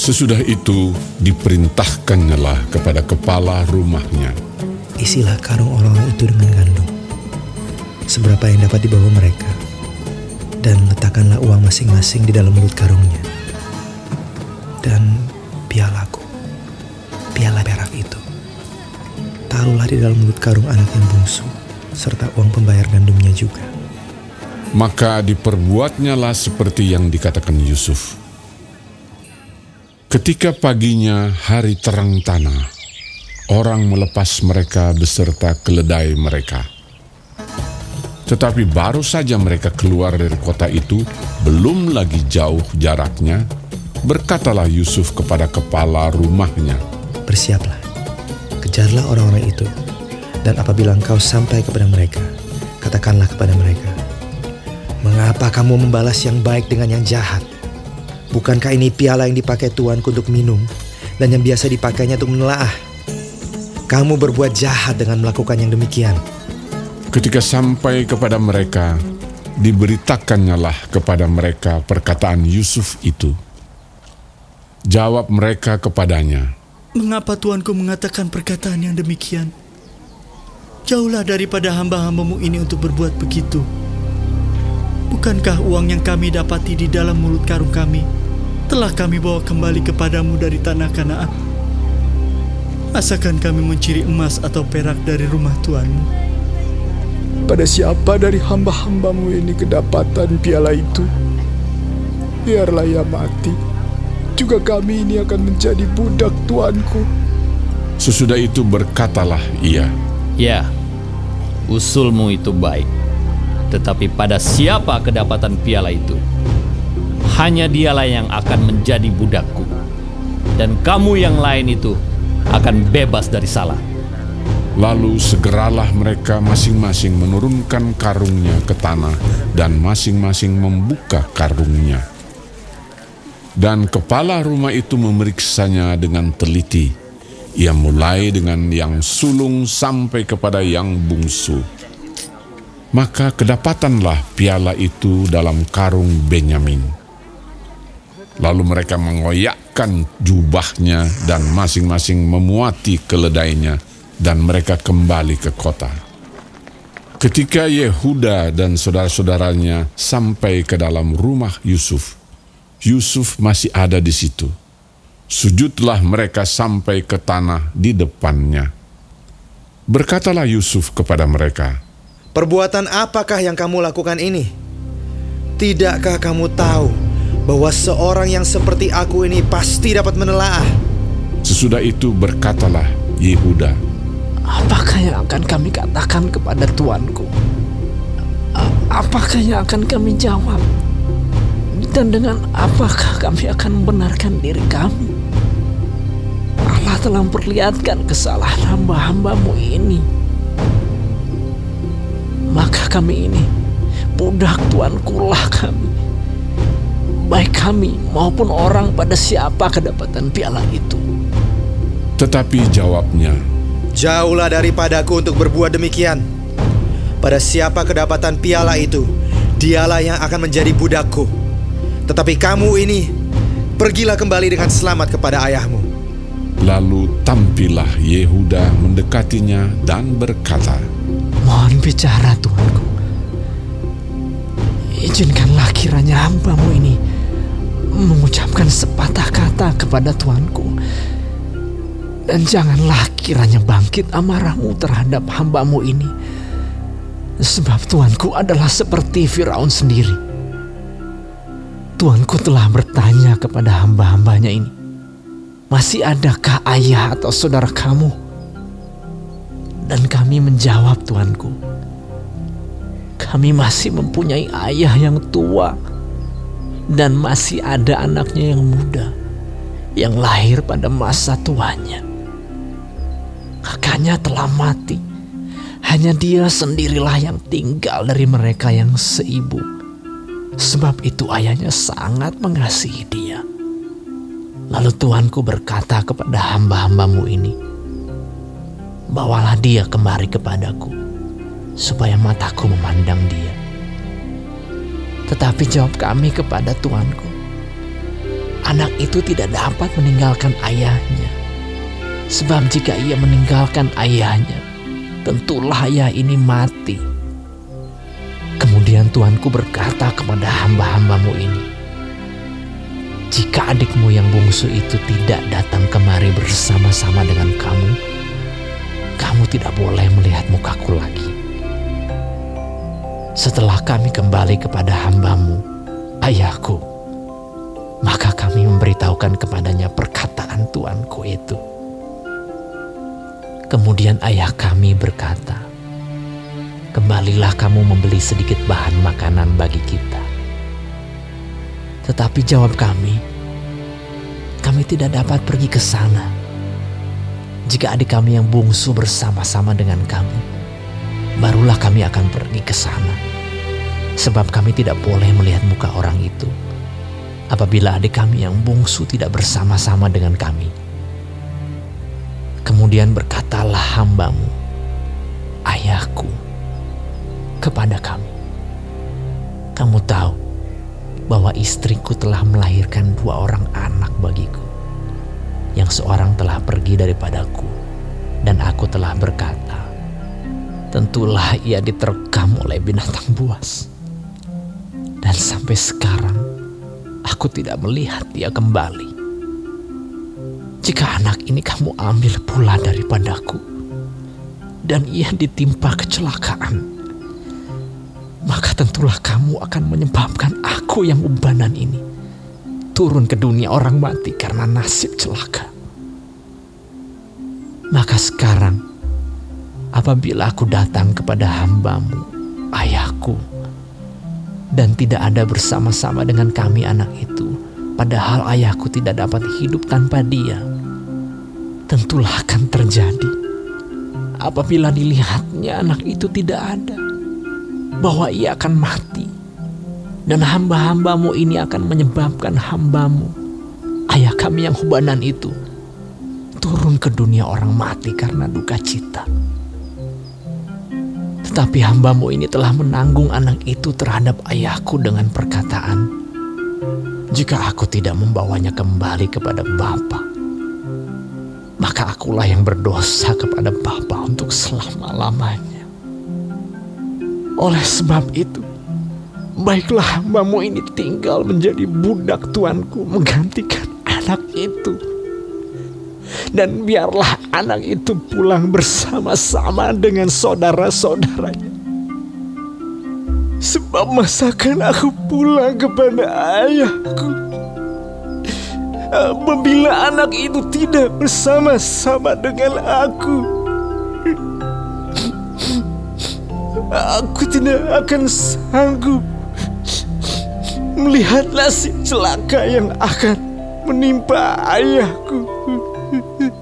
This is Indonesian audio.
Sesudah itu diperintahkannyalah kepada kepala rumahnya. Isilah karung orang-orang itu dengan gandum. Seberapa yang dapat dibawa mereka. Dan letakkanlah uang masing-masing di dalam mulut karungnya. Dan pialaku, piala perak itu. Taruhlah di dalam mulut karung anak yang bungsu, serta uang pembayar gandumnya juga. Maka diperbuatnyalah seperti yang dikatakan Yusuf. Ketika paginya hari terang tanah, orang melepas mereka beserta keledai mereka. Tetapi baru saja mereka keluar dari kota itu, belum lagi jauh jaraknya, berkatalah Yusuf kepada kepala rumahnya, Bersiaplah, kejarlah orang-orang itu, dan apabila engkau sampai kepada mereka, katakanlah kepada mereka, Mengapa kamu membalas yang baik dengan yang jahat? Bukankah ini piala yang dipakai tuanku untuk minum, dan yang biasa dipakainya untuk menelaah? Kamu berbuat jahat dengan melakukan yang demikian. Ketika sampai kepada mereka, diberitakannya kepada mereka perkataan Yusuf itu. Jawab mereka kepadanya, Mengapa tuanku mengatakan perkataan yang demikian? Jauhlah daripada hamba-hambamu ini untuk berbuat begitu. Bukankah uang yang kami dapati di dalam mulut karung kami telah kami bawa kembali kepadamu dari tanah Kanaan? Asakan kami mencuri emas atau perak dari rumah tuanmu? Pada siapa dari hamba-hambamu ini kedapatan piala itu? Biarlah ia mati. Juga kami ini akan menjadi budak tuanku. Sesudah itu berkatalah ia, Ya, usulmu itu baik. Tetapi pada siapa kedapatan piala itu? Hanya dialah yang akan menjadi budakku. Dan kamu yang lain itu akan bebas dari salah. Lalu segeralah mereka masing-masing menurunkan karungnya ke tanah dan masing-masing membuka karungnya. Dan kepala rumah itu memeriksanya dengan teliti. Ia mulai dengan yang sulung sampai kepada yang bungsu. Maka kedapatanlah piala itu dalam karung Benyamin. Lalu mereka mengoyakkan jubahnya dan masing-masing memuati keledainya dan mereka kembali ke kota. Ketika Yehuda dan saudara-saudaranya sampai ke dalam rumah Yusuf, Yusuf masih ada di situ. Sujudlah mereka sampai ke tanah di depannya. Berkatalah Yusuf kepada mereka, Perbuatan apakah yang kamu lakukan ini? Tidakkah kamu tahu bahwa seorang yang seperti aku ini pasti dapat menelaah? Sesudah itu berkatalah Yehuda, Apakah yang akan kami katakan kepada tuanku? A- Apakah yang akan kami jawab? Dan dengan apakah kami akan membenarkan diri kami? Allah telah memperlihatkan kesalahan hamba-hambamu ini. Maka kami ini, budak tuanku lah kami. Kami maupun orang pada siapa kedapatan piala itu. tetapi jawabnya, Jauhlah daripadaku untuk berbuat demikian. Pada siapa kedapatan piala itu, dialah yang akan menjadi budakku. Tetapi kamu ini, pergilah kembali dengan selamat kepada ayahmu. lalu tampillah Yehuda mendekatinya dan berkata, Mohon bicara Tuanku. Izinkanlah kiranya hambamu ini mengucapkan sepatah kata kepada Tuanku. Dan janganlah kiranya bangkit amarahmu terhadap hambamu ini. Sebab Tuanku adalah seperti Firaun sendiri. Tuanku telah bertanya kepada hamba-hambanya ini. Masih adakah ayah atau saudara kamu? Dan kami menjawab Tuanku, kami masih mempunyai ayah yang tua dan masih ada anaknya yang muda yang lahir pada masa tuanya. Kakaknya telah mati. Hanya dia sendirilah yang tinggal dari mereka yang seibu. Sebab itu ayahnya sangat mengasihi dia. Lalu Tuanku berkata kepada hamba-hambamu ini, bawalah dia kemari kepadaku, supaya mataku memandang dia. Tetapi jawab kami kepada Tuanku, anak itu tidak dapat meninggalkan ayahnya. Sebab jika ia meninggalkan ayahnya, tentulah ayah ini mati. Kemudian Tuanku berkata kepada hamba-hambamu ini, Jika adikmu yang bungsu itu tidak datang kemari bersama-sama dengan kamu, kamu tidak boleh melihat mukaku lagi. Setelah kami kembali kepada hambamu, ayahku, maka kami memberitahukan kepadanya perkataan tuanku itu. Kemudian ayah kami berkata, Kembalilah kamu membeli sedikit bahan makanan bagi kita. Tetapi jawab kami, kami tidak dapat pergi ke sana. Jika adik kami yang bungsu bersama-sama dengan kamu, barulah kami akan pergi ke sana. Sebab kami tidak boleh melihat muka orang itu apabila adik kami yang bungsu tidak bersama-sama dengan kami. Kemudian berkatalah hambamu, ayahku, kepada kami. Kamu tahu bahwa istriku telah melahirkan dua orang anak bagiku. Yang seorang telah pergi daripadaku dan aku telah berkata, tentulah ia diterkam oleh binatang buas. Dan sampai sekarang aku tidak melihat dia kembali. Jika anak ini kamu ambil pula daripadaku dan ia ditimpa kecelakaan, maka tentulah kamu akan menyebabkan aku yang ubanan ini turun ke dunia orang mati karena nasib celaka. Maka sekarang, apabila aku datang kepada hambamu, ayahku, dan tidak ada bersama-sama dengan kami anak itu, padahal ayahku tidak dapat hidup tanpa dia, tentulah akan terjadi apabila dilihatnya anak itu tidak ada, bahwa ia akan mati. Dan hamba-hambamu ini akan menyebabkan hambamu, ayah kami yang hubanan itu, turun ke dunia orang mati karena duka cita. Tetapi hambamu ini telah menanggung anak itu terhadap ayahku dengan perkataan, jika aku tidak membawanya kembali kepada Bapa, maka akulah yang berdosa kepada Bapa untuk selama-lamanya. Oleh sebab itu, baiklah hambamu ini tinggal menjadi budak tuanku menggantikan anak itu. Dan biarlah anak itu pulang bersama-sama dengan saudara-saudaranya. Sebab masakan aku pulang kepada ayahku apabila anak itu tidak bersama-sama dengan aku. Aku tidak akan sanggup melihat nasib celaka yang akan menimpa ayahku. 嗯 嗯